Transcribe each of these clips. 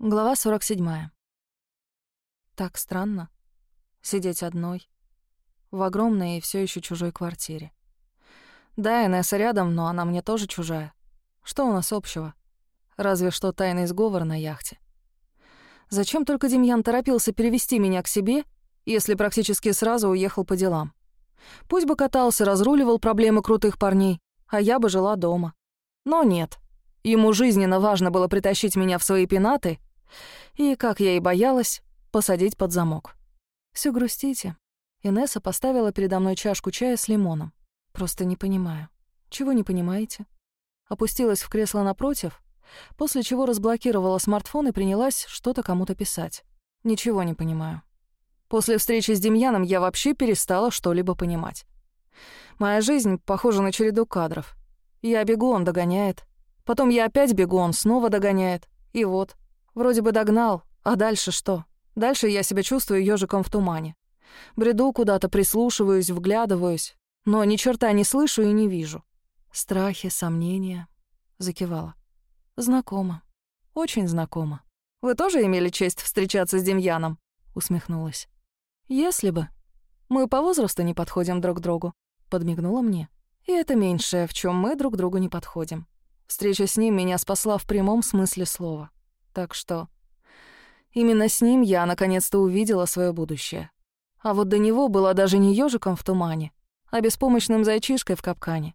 Глава 47. Так странно. Сидеть одной. В огромной и все еще чужой квартире. Да, Инесса рядом, но она мне тоже чужая. Что у нас общего? Разве что тайный сговор на яхте. Зачем только Демьян торопился перевести меня к себе, если практически сразу уехал по делам? Пусть бы катался, разруливал проблемы крутых парней, а я бы жила дома. Но нет. Ему жизненно важно было притащить меня в свои пенаты и, как я и боялась, посадить под замок. Все грустите. Инесса поставила передо мной чашку чая с лимоном. Просто не понимаю. Чего не понимаете? Опустилась в кресло напротив, после чего разблокировала смартфон и принялась что-то кому-то писать. Ничего не понимаю. После встречи с Демьяном я вообще перестала что-либо понимать. Моя жизнь похожа на череду кадров. Я бегу, он догоняет. Потом я опять бегу, он снова догоняет. И вот, Вроде бы догнал, а дальше что? Дальше я себя чувствую ежиком в тумане. Бреду куда-то, прислушиваюсь, вглядываюсь, но ни черта не слышу и не вижу. Страхи, сомнения. Закивала. Знакомо. Очень знакомо. Вы тоже имели честь встречаться с Демьяном? Усмехнулась. Если бы. Мы по возрасту не подходим друг другу. Подмигнула мне. И это меньшее, в чем мы друг другу не подходим. Встреча с ним меня спасла в прямом смысле слова. Так что именно с ним я наконец-то увидела свое будущее. А вот до него была даже не ежиком в тумане, а беспомощным зайчишкой в капкане,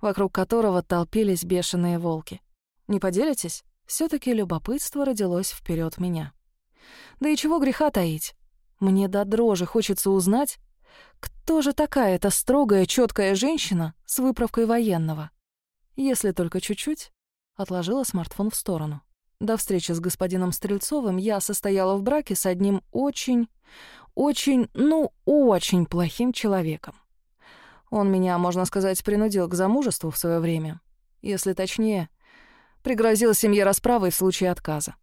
вокруг которого толпились бешеные волки. Не поделитесь? все таки любопытство родилось вперед меня. Да и чего греха таить? Мне до дрожи хочется узнать, кто же такая эта строгая, четкая женщина с выправкой военного. Если только чуть-чуть, отложила смартфон в сторону. До встречи с господином Стрельцовым я состояла в браке с одним очень, очень, ну, очень плохим человеком. Он меня, можно сказать, принудил к замужеству в свое время. Если точнее, пригрозил семье расправой в случае отказа.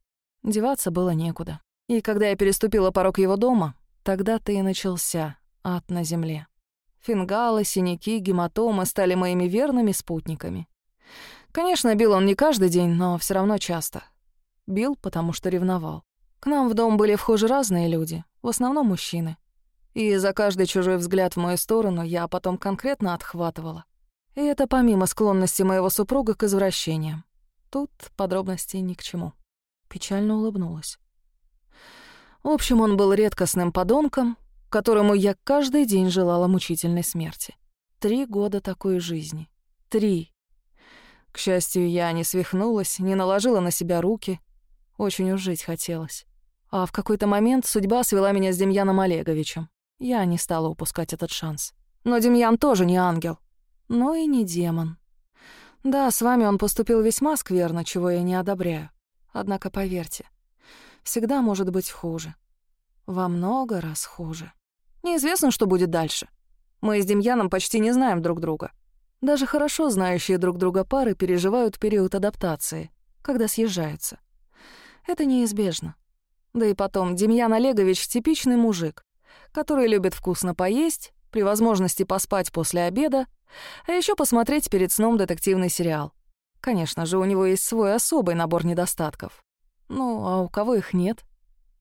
Деваться было некуда. И когда я переступила порог его дома, тогда-то и начался ад на земле. Фингалы, синяки, гематомы стали моими верными спутниками. Конечно, бил он не каждый день, но все равно часто — Бил, потому что ревновал. К нам в дом были вхожи разные люди, в основном мужчины. И за каждый чужой взгляд в мою сторону я потом конкретно отхватывала. И это помимо склонности моего супруга к извращениям. Тут подробностей ни к чему. Печально улыбнулась. В общем, он был редкостным подонком, которому я каждый день желала мучительной смерти. Три года такой жизни. Три. К счастью, я не свихнулась, не наложила на себя руки, очень уж жить хотелось. А в какой-то момент судьба свела меня с Демьяном Олеговичем. Я не стала упускать этот шанс. Но Демьян тоже не ангел. Но и не демон. Да, с вами он поступил весьма скверно, чего я не одобряю. Однако поверьте, всегда может быть хуже. Во много раз хуже. Неизвестно, что будет дальше. Мы с Демьяном почти не знаем друг друга. Даже хорошо знающие друг друга пары переживают период адаптации, когда съезжаются. Это неизбежно. Да и потом, Демьян Олегович — типичный мужик, который любит вкусно поесть, при возможности поспать после обеда, а еще посмотреть перед сном детективный сериал. Конечно же, у него есть свой особый набор недостатков. Ну, а у кого их нет?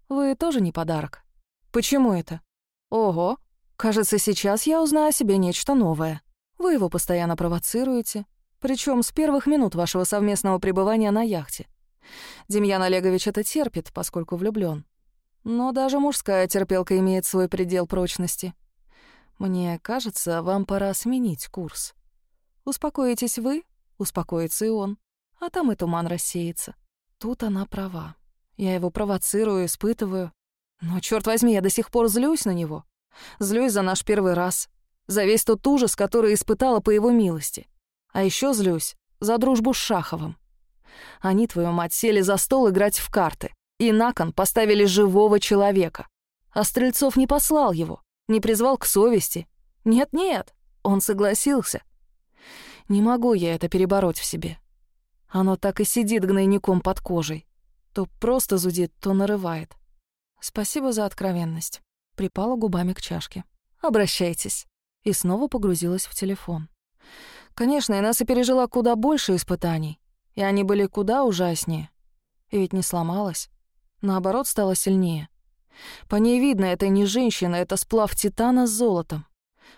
Вы тоже не подарок. Почему это? Ого, кажется, сейчас я узнаю о себе нечто новое. Вы его постоянно провоцируете, причем с первых минут вашего совместного пребывания на яхте. Демьян Олегович это терпит, поскольку влюблён. Но даже мужская терпелка имеет свой предел прочности. Мне кажется, вам пора сменить курс. Успокоитесь вы, успокоится и он. А там и туман рассеется. Тут она права. Я его провоцирую, испытываю. Но, черт возьми, я до сих пор злюсь на него. Злюсь за наш первый раз. За весь тот ужас, который испытала по его милости. А еще злюсь за дружбу с Шаховым. Они, твою мать, сели за стол играть в карты. И на кон поставили живого человека. А Стрельцов не послал его, не призвал к совести. Нет-нет, он согласился. Не могу я это перебороть в себе. Оно так и сидит гнойником под кожей. То просто зудит, то нарывает. Спасибо за откровенность. Припала губами к чашке. Обращайтесь. И снова погрузилась в телефон. Конечно, и нас и пережила куда больше испытаний. И они были куда ужаснее. И ведь не сломалась. Наоборот, стала сильнее. По ней видно, это не женщина, это сплав титана с золотом.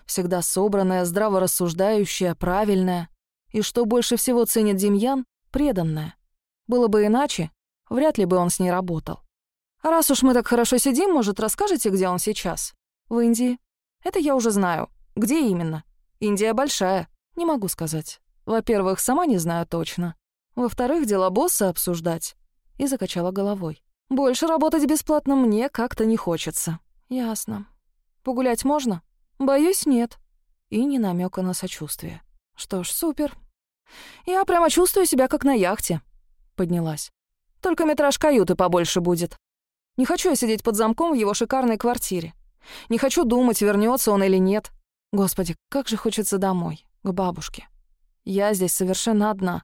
Всегда собранная, здраво рассуждающая, правильная. И что больше всего ценит Демьян — преданная. Было бы иначе, вряд ли бы он с ней работал. А раз уж мы так хорошо сидим, может, расскажете, где он сейчас? В Индии. Это я уже знаю. Где именно? Индия большая. Не могу сказать. Во-первых, сама не знаю точно. Во-вторых, дела босса обсуждать. И закачала головой. Больше работать бесплатно мне как-то не хочется. Ясно. Погулять можно? Боюсь, нет. И не намека на сочувствие. Что ж, супер. Я прямо чувствую себя как на яхте. Поднялась. Только метраж каюты побольше будет. Не хочу я сидеть под замком в его шикарной квартире. Не хочу думать, вернется он или нет. Господи, как же хочется домой, к бабушке. Я здесь совершенно одна.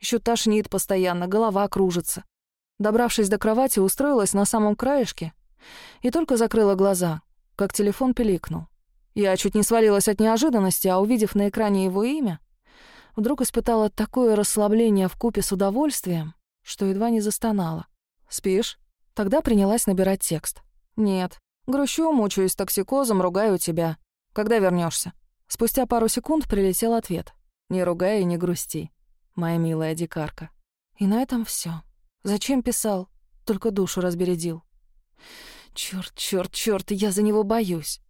Еще тошнит постоянно, голова кружится. Добравшись до кровати, устроилась на самом краешке и только закрыла глаза, как телефон пиликнул. Я чуть не свалилась от неожиданности, а увидев на экране его имя, вдруг испытала такое расслабление в купе с удовольствием, что едва не застонала. «Спишь?» Тогда принялась набирать текст. «Нет. Грущу, мучаюсь токсикозом, ругаю тебя. Когда вернешься? Спустя пару секунд прилетел ответ. «Не ругай и не грусти, моя милая дикарка». И на этом все. Зачем писал? Только душу разбередил. Чёрт, чёрт, чёрт, я за него боюсь.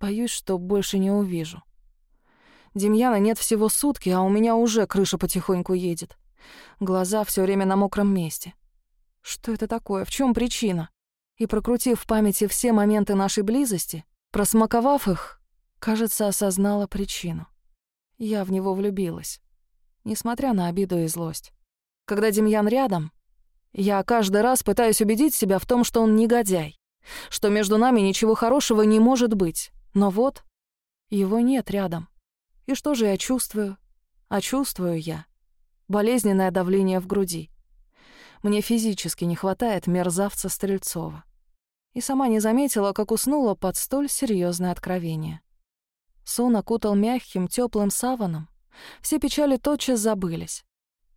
Боюсь, что больше не увижу. Демьяна нет всего сутки, а у меня уже крыша потихоньку едет. Глаза все время на мокром месте. Что это такое? В чем причина? И прокрутив в памяти все моменты нашей близости, просмаковав их, кажется, осознала причину. Я в него влюбилась, несмотря на обиду и злость. Когда Демьян рядом, я каждый раз пытаюсь убедить себя в том, что он негодяй, что между нами ничего хорошего не может быть. Но вот, его нет рядом. И что же я чувствую? А чувствую я болезненное давление в груди. Мне физически не хватает мерзавца Стрельцова. И сама не заметила, как уснула под столь серьезное откровение. Сон окутал мягким, теплым саваном. Все печали тотчас забылись.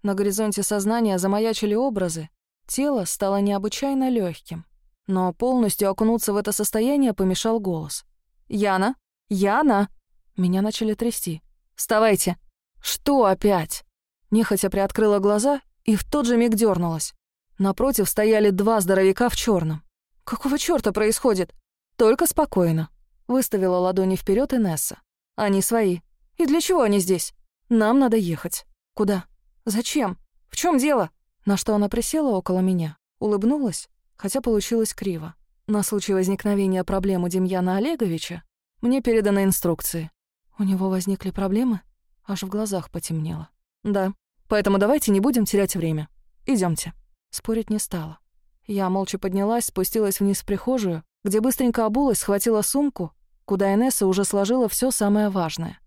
На горизонте сознания замаячили образы, Тело стало необычайно легким, но полностью окунуться в это состояние помешал голос. «Яна! Яна!» Меня начали трясти. «Вставайте!» «Что опять?» Нехотя приоткрыла глаза и в тот же миг дернулась. Напротив стояли два здоровяка в черном. «Какого чёрта происходит?» «Только спокойно», — выставила ладони вперед Инесса. «Они свои. И для чего они здесь? Нам надо ехать». «Куда? Зачем? В чем дело?» На что она присела около меня, улыбнулась, хотя получилось криво. На случай возникновения проблем у Демьяна Олеговича мне переданы инструкции. У него возникли проблемы? Аж в глазах потемнело. Да, поэтому давайте не будем терять время. Идемте. Спорить не стала. Я молча поднялась, спустилась вниз в прихожую, где быстренько обулась, схватила сумку, куда Инесса уже сложила все самое важное.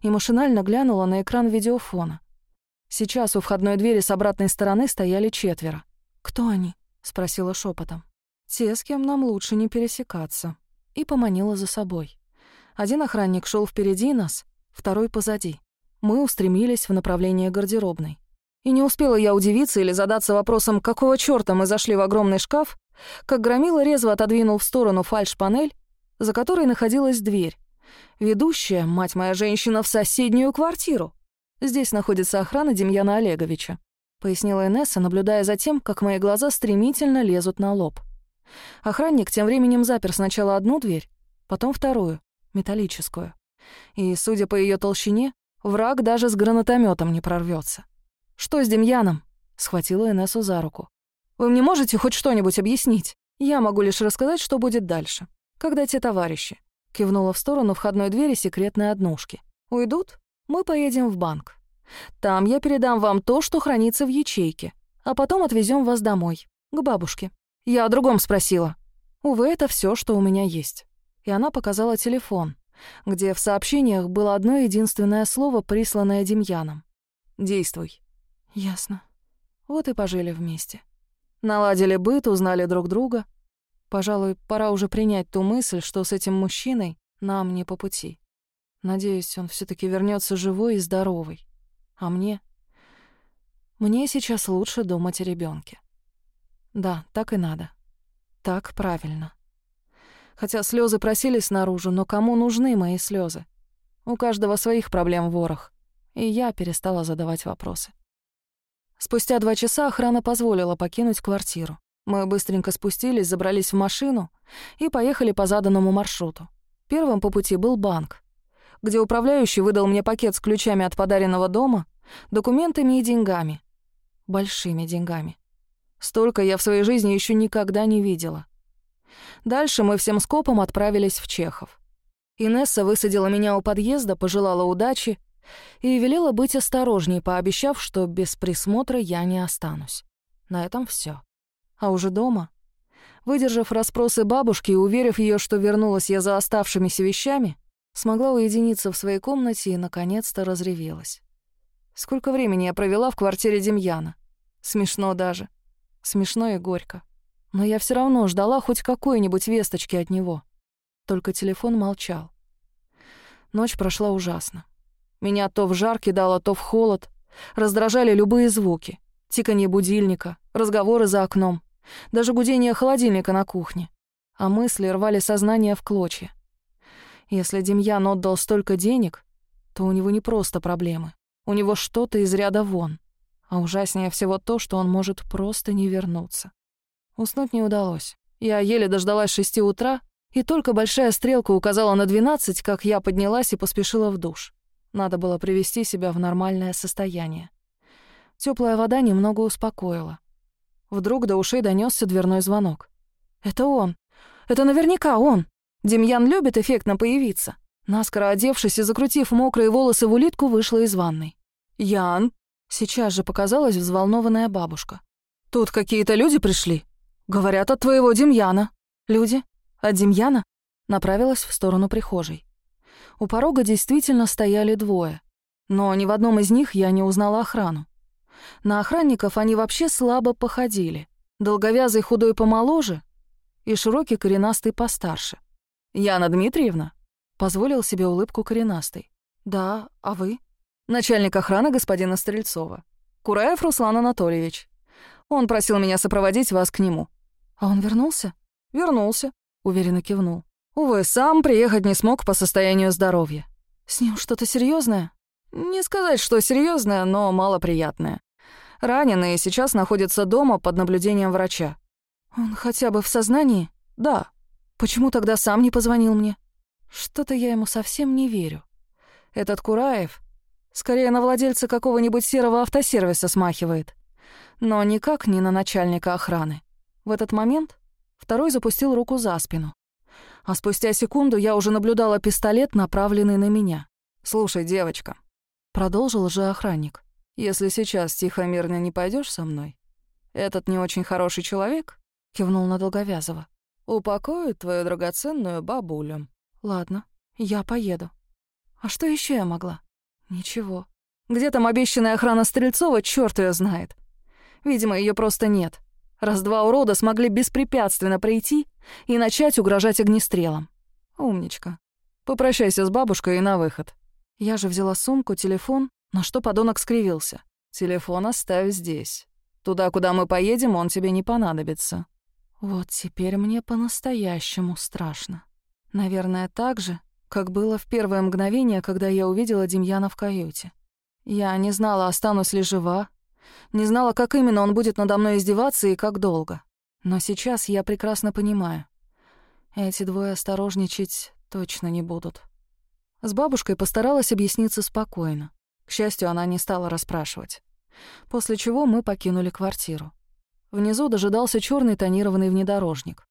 И машинально глянула на экран видеофона. Сейчас у входной двери с обратной стороны стояли четверо. «Кто они?» — спросила шепотом. «Те, с кем нам лучше не пересекаться». И поманила за собой. Один охранник шел впереди нас, второй позади. Мы устремились в направлении гардеробной. И не успела я удивиться или задаться вопросом, какого чёрта мы зашли в огромный шкаф, как Громила резво отодвинул в сторону фальш-панель, за которой находилась дверь, ведущая, мать моя женщина, в соседнюю квартиру. Здесь находится охрана Демьяна Олеговича», — пояснила Инесса, наблюдая за тем, как мои глаза стремительно лезут на лоб. Охранник тем временем запер сначала одну дверь, потом вторую, металлическую. И, судя по ее толщине, враг даже с гранатометом не прорвется. «Что с Демьяном?» — схватила Инессу за руку. «Вы мне можете хоть что-нибудь объяснить? Я могу лишь рассказать, что будет дальше. Когда те товарищи?» — кивнула в сторону входной двери секретной однушки. «Уйдут? Мы поедем в банк. Там я передам вам то, что хранится в ячейке, а потом отвезем вас домой, к бабушке. Я о другом спросила. Увы, это все, что у меня есть. И она показала телефон, где в сообщениях было одно единственное слово, присланное Демьяном. «Действуй». Ясно. Вот и пожили вместе. Наладили быт, узнали друг друга. Пожалуй, пора уже принять ту мысль, что с этим мужчиной нам не по пути. Надеюсь, он все таки вернется живой и здоровый. А мне? Мне сейчас лучше думать о ребенке. Да, так и надо. Так правильно. Хотя слезы просились наружу, но кому нужны мои слезы? У каждого своих проблем ворох. И я перестала задавать вопросы. Спустя два часа охрана позволила покинуть квартиру. Мы быстренько спустились, забрались в машину и поехали по заданному маршруту. Первым по пути был банк, где управляющий выдал мне пакет с ключами от подаренного дома, документами и деньгами. Большими деньгами. Столько я в своей жизни еще никогда не видела. Дальше мы всем скопом отправились в Чехов. Инесса высадила меня у подъезда, пожелала удачи и велела быть осторожней, пообещав, что без присмотра я не останусь. На этом все. А уже дома, выдержав расспросы бабушки и уверив ее, что вернулась я за оставшимися вещами, смогла уединиться в своей комнате и, наконец-то, разревелась. Сколько времени я провела в квартире Демьяна. Смешно даже. Смешно и горько. Но я все равно ждала хоть какой-нибудь весточки от него. Только телефон молчал. Ночь прошла ужасно. Меня то в жар кидало, то в холод. Раздражали любые звуки. Тиканье будильника, разговоры за окном, даже гудение холодильника на кухне. А мысли рвали сознание в клочья. Если Демьян отдал столько денег, то у него не просто проблемы. У него что-то из ряда вон. А ужаснее всего то, что он может просто не вернуться. Уснуть не удалось. Я еле дождалась шести утра, и только большая стрелка указала на двенадцать, как я поднялась и поспешила в душ. Надо было привести себя в нормальное состояние. Теплая вода немного успокоила. Вдруг до ушей донесся дверной звонок. «Это он! Это наверняка он! Демьян любит эффектно появиться!» Наскоро одевшись и закрутив мокрые волосы в улитку, вышла из ванной. «Ян!» Сейчас же показалась взволнованная бабушка. «Тут какие-то люди пришли. Говорят, от твоего Демьяна». «Люди? От Демьяна?» Направилась в сторону прихожей. У порога действительно стояли двое. Но ни в одном из них я не узнала охрану. На охранников они вообще слабо походили. Долговязый худой помоложе и широкий коренастый постарше. «Яна Дмитриевна?» — позволил себе улыбку коренастый. «Да, а вы?» «Начальник охраны господина Стрельцова. Кураев Руслан Анатольевич. Он просил меня сопроводить вас к нему». «А он вернулся?» «Вернулся», — уверенно кивнул. Увы, сам приехать не смог по состоянию здоровья. С ним что-то серьезное? Не сказать, что серьезное, но малоприятное. Раненый сейчас находится дома под наблюдением врача. Он хотя бы в сознании? Да. Почему тогда сам не позвонил мне? Что-то я ему совсем не верю. Этот Кураев скорее на владельца какого-нибудь серого автосервиса смахивает. Но никак не на начальника охраны. В этот момент второй запустил руку за спину а спустя секунду я уже наблюдала пистолет, направленный на меня. «Слушай, девочка», — продолжил же охранник, «если сейчас тихо-мирно не пойдешь со мной, этот не очень хороший человек», — кивнул на Долговязова, «упокоит твою драгоценную бабулю». «Ладно, я поеду». «А что еще я могла?» «Ничего. Где там обещанная охрана Стрельцова, черт ее знает. Видимо, ее просто нет раз два урода смогли беспрепятственно пройти и начать угрожать огнестрелом. Умничка. Попрощайся с бабушкой и на выход. Я же взяла сумку, телефон, на что подонок скривился. Телефон оставь здесь. Туда, куда мы поедем, он тебе не понадобится. Вот теперь мне по-настоящему страшно. Наверное, так же, как было в первое мгновение, когда я увидела Демьяна в каюте. Я не знала, останусь ли жива, не знала, как именно он будет надо мной издеваться и как долго. Но сейчас я прекрасно понимаю. Эти двое осторожничать точно не будут. С бабушкой постаралась объясниться спокойно. К счастью, она не стала расспрашивать. После чего мы покинули квартиру. Внизу дожидался черный тонированный внедорожник.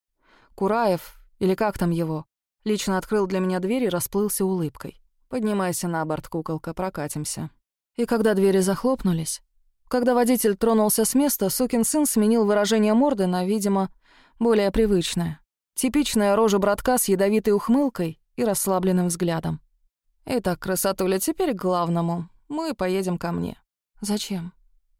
Кураев, или как там его, лично открыл для меня дверь и расплылся улыбкой. «Поднимайся на борт, куколка, прокатимся». И когда двери захлопнулись, когда водитель тронулся с места, сукин сын сменил выражение морды на, видимо, более привычное. Типичная рожа братка с ядовитой ухмылкой и расслабленным взглядом. «Итак, красотуля, теперь к главному. Мы поедем ко мне». «Зачем?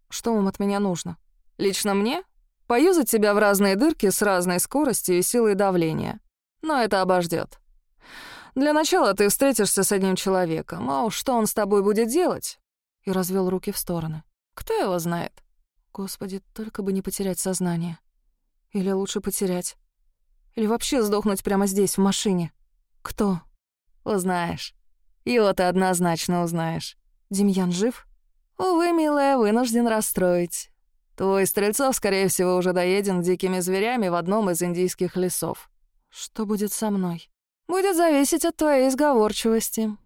Что вам от меня нужно?» «Лично мне? Поюзать тебя в разные дырки с разной скоростью и силой давления. Но это обождет. Для начала ты встретишься с одним человеком, а уж что он с тобой будет делать?» И развел руки в стороны. Кто его знает? Господи, только бы не потерять сознание. Или лучше потерять? Или вообще сдохнуть прямо здесь, в машине? Кто? Узнаешь. Его ты однозначно узнаешь. Демьян жив? Увы, милая, вынужден расстроить. Твой Стрельцов, скорее всего, уже доеден дикими зверями в одном из индийских лесов. Что будет со мной? Будет зависеть от твоей изговорчивости.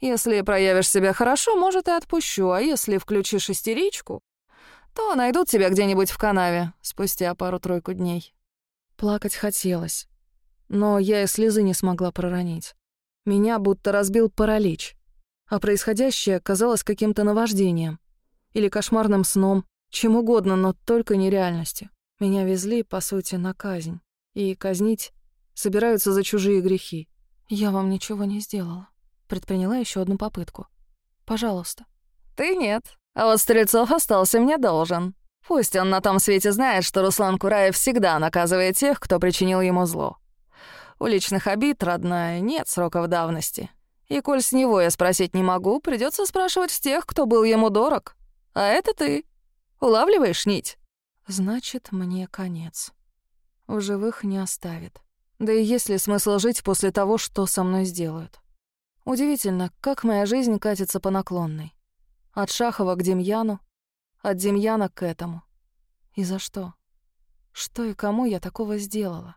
Если проявишь себя хорошо, может, и отпущу, а если включишь истеричку, то найдут тебя где-нибудь в канаве спустя пару-тройку дней. Плакать хотелось, но я и слезы не смогла проронить. Меня будто разбил паралич, а происходящее казалось каким-то наваждением или кошмарным сном, чем угодно, но только не реальностью. Меня везли, по сути, на казнь, и казнить собираются за чужие грехи. Я вам ничего не сделала. Предприняла еще одну попытку. Пожалуйста. Ты нет, а вот Стрельцов остался мне должен. Пусть он на том свете знает, что Руслан Кураев всегда наказывает тех, кто причинил ему зло. У личных обид, родная, нет сроков давности. И коль с него я спросить не могу, придется спрашивать с тех, кто был ему дорог. А это ты. Улавливаешь нить? Значит, мне конец. В живых не оставит. Да и есть ли смысл жить после того, что со мной сделают? Удивительно, как моя жизнь катится по наклонной. От Шахова к Демьяну, от Демьяна к этому. И за что? Что и кому я такого сделала?